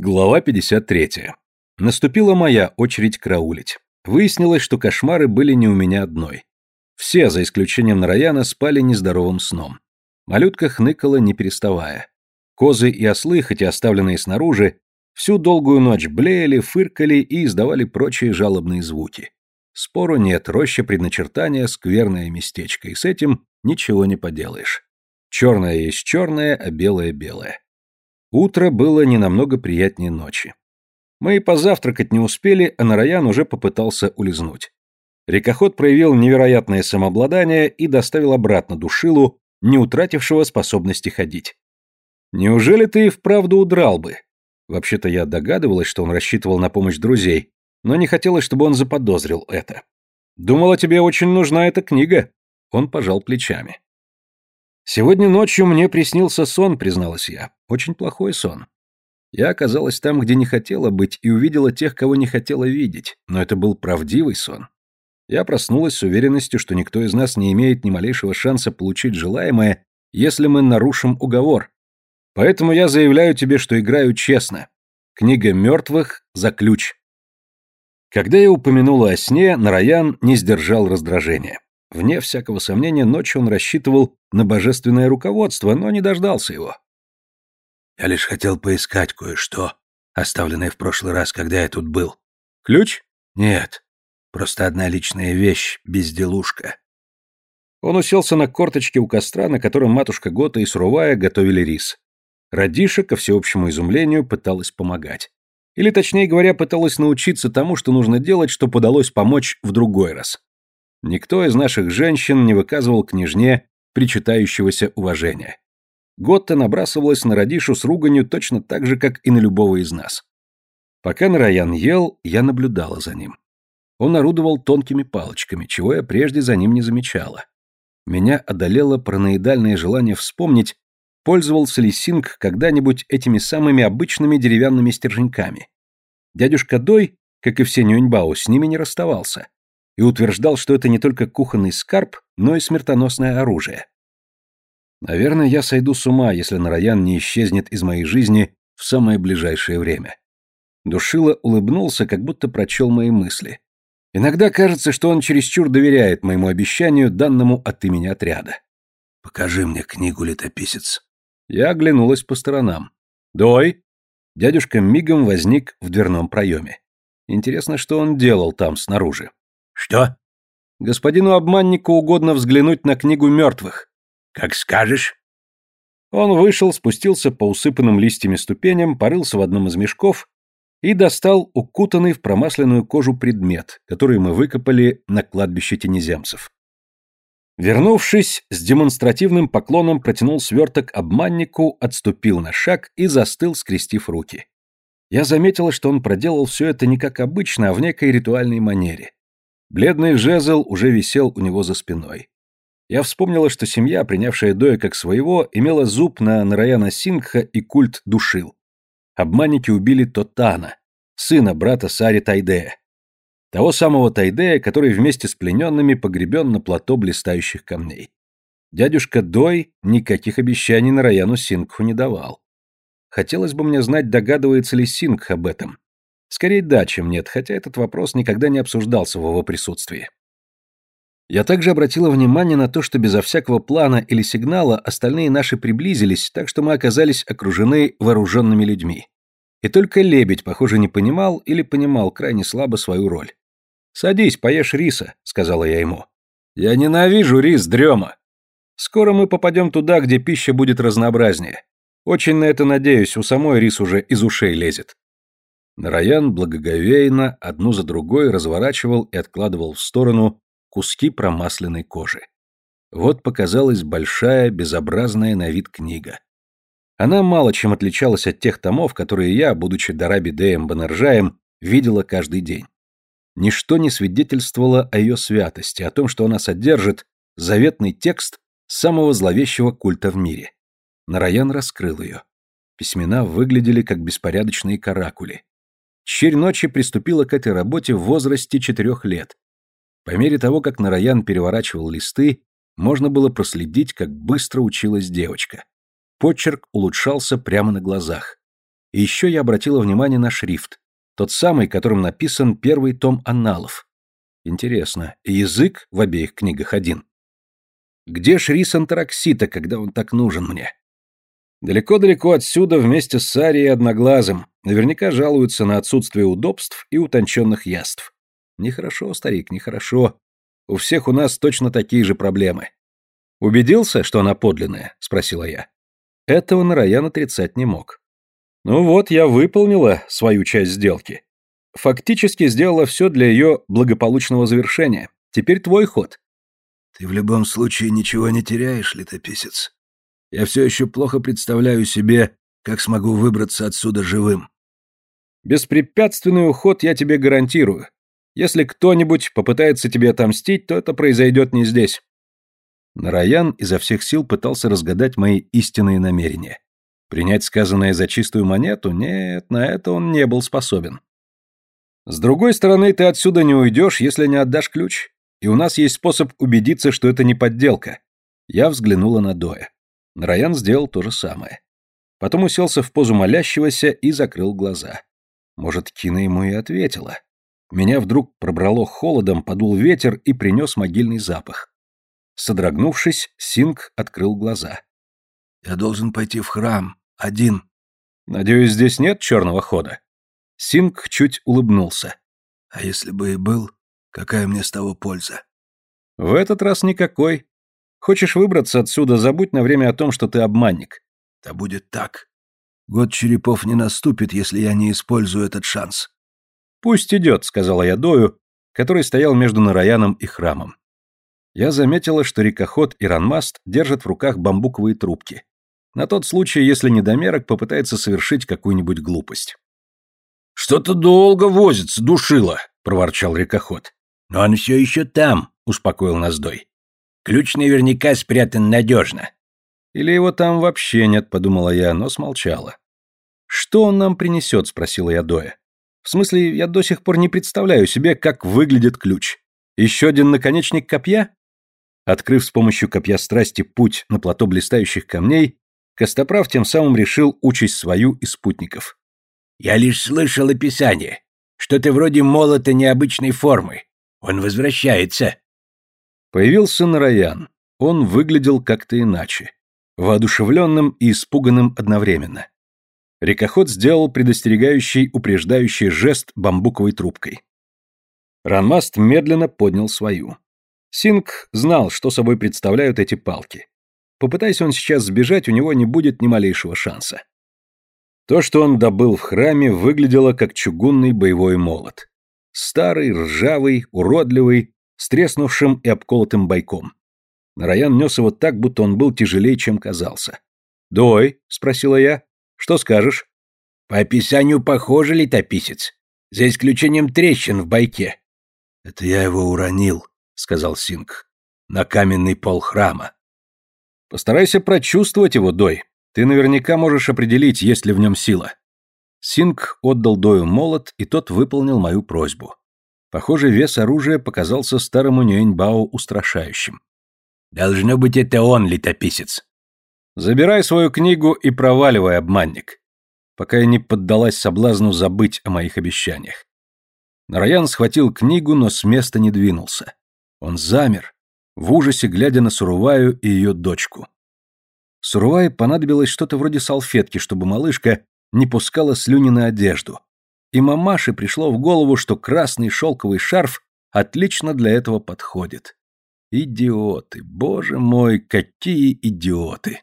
Глава 53. Наступила моя очередь караулить. Выяснилось, что кошмары были не у меня одной. Все, за исключением Нараяна, спали нездоровым сном. Малютка хныкала, не переставая. Козы и ослы, хотя оставленные снаружи, всю долгую ночь блеяли, фыркали и издавали прочие жалобные звуки. Спору нет, роща предначертания — скверное местечко, и с этим ничего не поделаешь. Черное есть черное, а белое — белое. Утро было не намного приятнее ночи. Мы и позавтракать не успели, а Нараян уже попытался улизнуть. Рекоход проявил невероятное самообладание и доставил обратно Душилу, не утратившего способности ходить. «Неужели ты и вправду удрал бы?» Вообще-то я догадывалась, что он рассчитывал на помощь друзей, но не хотелось, чтобы он заподозрил это. «Думала, тебе очень нужна эта книга». Он пожал плечами. «Сегодня ночью мне приснился сон», — призналась я. «Очень плохой сон. Я оказалась там, где не хотела быть, и увидела тех, кого не хотела видеть, но это был правдивый сон. Я проснулась с уверенностью, что никто из нас не имеет ни малейшего шанса получить желаемое, если мы нарушим уговор. Поэтому я заявляю тебе, что играю честно. Книга мертвых за ключ». Когда я упомянула о сне, Нараян не сдержал раздражения. Вне всякого сомнения, ночью он рассчитывал на божественное руководство, но не дождался его. «Я лишь хотел поискать кое-что, оставленное в прошлый раз, когда я тут был». «Ключ?» «Нет, просто одна личная вещь, безделушка». Он уселся на корточке у костра, на котором матушка Гота и Сурувая готовили рис. Радиша, ко всеобщему изумлению, пыталась помогать. Или, точнее говоря, пыталась научиться тому, что нужно делать, что подалось помочь в другой раз. Никто из наших женщин не выказывал княжне причитающегося уважения. Готта набрасывалась на Радишу с руганью точно так же, как и на любого из нас. Пока Нараян ел, я наблюдала за ним. Он орудовал тонкими палочками, чего я прежде за ним не замечала. Меня одолело параноидальное желание вспомнить, пользовался ли Синг когда-нибудь этими самыми обычными деревянными стерженьками. Дядюшка Дой, как и все Нюньбао, с ними не расставался и утверждал, что это не только кухонный скарб, но и смертоносное оружие. Наверное, я сойду с ума, если Нараян не исчезнет из моей жизни в самое ближайшее время. Душила улыбнулся, как будто прочел мои мысли. Иногда кажется, что он чересчур доверяет моему обещанию, данному от имени отряда. «Покажи мне книгу, летописец». Я оглянулась по сторонам. «Дой!» Дядюшка мигом возник в дверном проеме. Интересно, что он делал там снаружи. Что? Господину обманнику угодно взглянуть на книгу мертвых. Как скажешь. Он вышел, спустился по усыпанным листьями ступеням, порылся в одном из мешков и достал укутанный в промасленную кожу предмет, который мы выкопали на кладбище тенеземцев. Вернувшись, с демонстративным поклоном протянул сверток обманнику, отступил на шаг и застыл, скрестив руки. Я заметила, что он проделал все это не как обычно, а в некой ритуальной манере. Бледный жезл уже висел у него за спиной. Я вспомнила, что семья, принявшая Доя как своего, имела зуб на Нараяна Сингха и культ душил. Обманники убили Тотана, сына брата Сари Тайдея. Того самого Тайдея, который вместе с плененными погребен на плато блистающих камней. Дядюшка Дой никаких обещаний Нараяну Сингху не давал. Хотелось бы мне знать, догадывается ли Сингх об этом. Скорее да, чем нет, хотя этот вопрос никогда не обсуждался в его присутствии. Я также обратила внимание на то, что безо всякого плана или сигнала остальные наши приблизились, так что мы оказались окружены вооруженными людьми. И только лебедь, похоже, не понимал или понимал крайне слабо свою роль. «Садись, поешь риса», — сказала я ему. «Я ненавижу рис, дрема. Скоро мы попадем туда, где пища будет разнообразнее. Очень на это надеюсь, у самой рис уже из ушей лезет». Нараян благоговейно одну за другой разворачивал и откладывал в сторону куски промасленной кожи. Вот показалась большая, безобразная на вид книга. Она мало чем отличалась от тех томов, которые я, будучи Дарабидеем Банаржаем, видела каждый день. Ничто не свидетельствовало о ее святости, о том, что она содержит заветный текст самого зловещего культа в мире. Нараян раскрыл ее. Письмена выглядели как беспорядочные каракули. Черь ночи приступила к этой работе в возрасте четырех лет. По мере того, как Нараян переворачивал листы, можно было проследить, как быстро училась девочка. Почерк улучшался прямо на глазах. И еще я обратила внимание на шрифт, тот самый, которым написан первый том анналов. Интересно, язык в обеих книгах один? Где Шрис Антараксита, когда он так нужен мне? Далеко-далеко отсюда вместе с Сарией Одноглазым наверняка жалуются на отсутствие удобств и утонченных яств. Нехорошо, старик, нехорошо. У всех у нас точно такие же проблемы. Убедился, что она подлинная? Спросила я. Этого Нараян отрицать не мог. Ну вот, я выполнила свою часть сделки. Фактически сделала все для ее благополучного завершения. Теперь твой ход. Ты в любом случае ничего не теряешь, летописец. Я все еще плохо представляю себе, как смогу выбраться отсюда живым. Беспрепятственный уход я тебе гарантирую. Если кто-нибудь попытается тебе отомстить, то это произойдет не здесь. Нараян изо всех сил пытался разгадать мои истинные намерения. Принять сказанное за чистую монету? Нет, на это он не был способен. С другой стороны, ты отсюда не уйдешь, если не отдашь ключ. И у нас есть способ убедиться, что это не подделка. Я взглянула на Доя. Нараян сделал то же самое. Потом уселся в позу молящегося и закрыл глаза. Может, Кина ему и ответила. Меня вдруг пробрало холодом, подул ветер и принес могильный запах. Содрогнувшись, Синг открыл глаза. «Я должен пойти в храм. Один». «Надеюсь, здесь нет черного хода?» Синг чуть улыбнулся. «А если бы и был, какая мне с того польза?» «В этот раз никакой. Хочешь выбраться отсюда, забудь на время о том, что ты обманник». «Да будет так. Год черепов не наступит, если я не использую этот шанс». «Пусть идет», — сказала я Дою, который стоял между Нараяном и храмом. Я заметила, что рекоход и ранмаст держат в руках бамбуковые трубки. На тот случай, если недомерок попытается совершить какую-нибудь глупость. «Что-то долго возится, душило», — проворчал рекоход. «Но он все еще там», — успокоил нас Дой. «Ключ наверняка спрятан надежно». «Или его там вообще нет», — подумала я, но смолчала. «Что он нам принесет?» — спросила я Доя. «В смысле, я до сих пор не представляю себе, как выглядит ключ. Еще один наконечник копья?» Открыв с помощью копья страсти путь на плато блистающих камней, Костоправ тем самым решил участь свою и спутников. «Я лишь слышал описание. Что-то вроде молота необычной формы. Он возвращается». Появился Нараян. Он выглядел как-то иначе. Воодушевленным и испуганным одновременно. Рекоход сделал предостерегающий, упреждающий жест бамбуковой трубкой. Ранмаст медленно поднял свою. Синг знал, что собой представляют эти палки. Попытаясь он сейчас сбежать, у него не будет ни малейшего шанса. То, что он добыл в храме, выглядело как чугунный боевой молот. Старый, ржавый, уродливый, с треснувшим и обколотым бойком. Нараян нес его так, будто он был тяжелее, чем казался. «Дой», — спросила я, — «что скажешь?» «По описанию похоже летописец, за исключением трещин в бойке». «Это я его уронил», сказал Синг. На каменный пол храма. Постарайся прочувствовать его, Дой. Ты наверняка можешь определить, есть ли в нем сила. Синг отдал Дою молот, и тот выполнил мою просьбу. Похоже, вес оружия показался старому Нюэньбао устрашающим. «Должно быть, это он, летописец». «Забирай свою книгу и проваливай, обманник», пока я не поддалась соблазну забыть о моих обещаниях. Нараян схватил книгу, но с места не двинулся. Он замер, в ужасе глядя на Суруваю и ее дочку. Сурувае понадобилось что-то вроде салфетки, чтобы малышка не пускала слюни на одежду. И мамаше пришло в голову, что красный шелковый шарф отлично для этого подходит. Идиоты, боже мой, какие идиоты!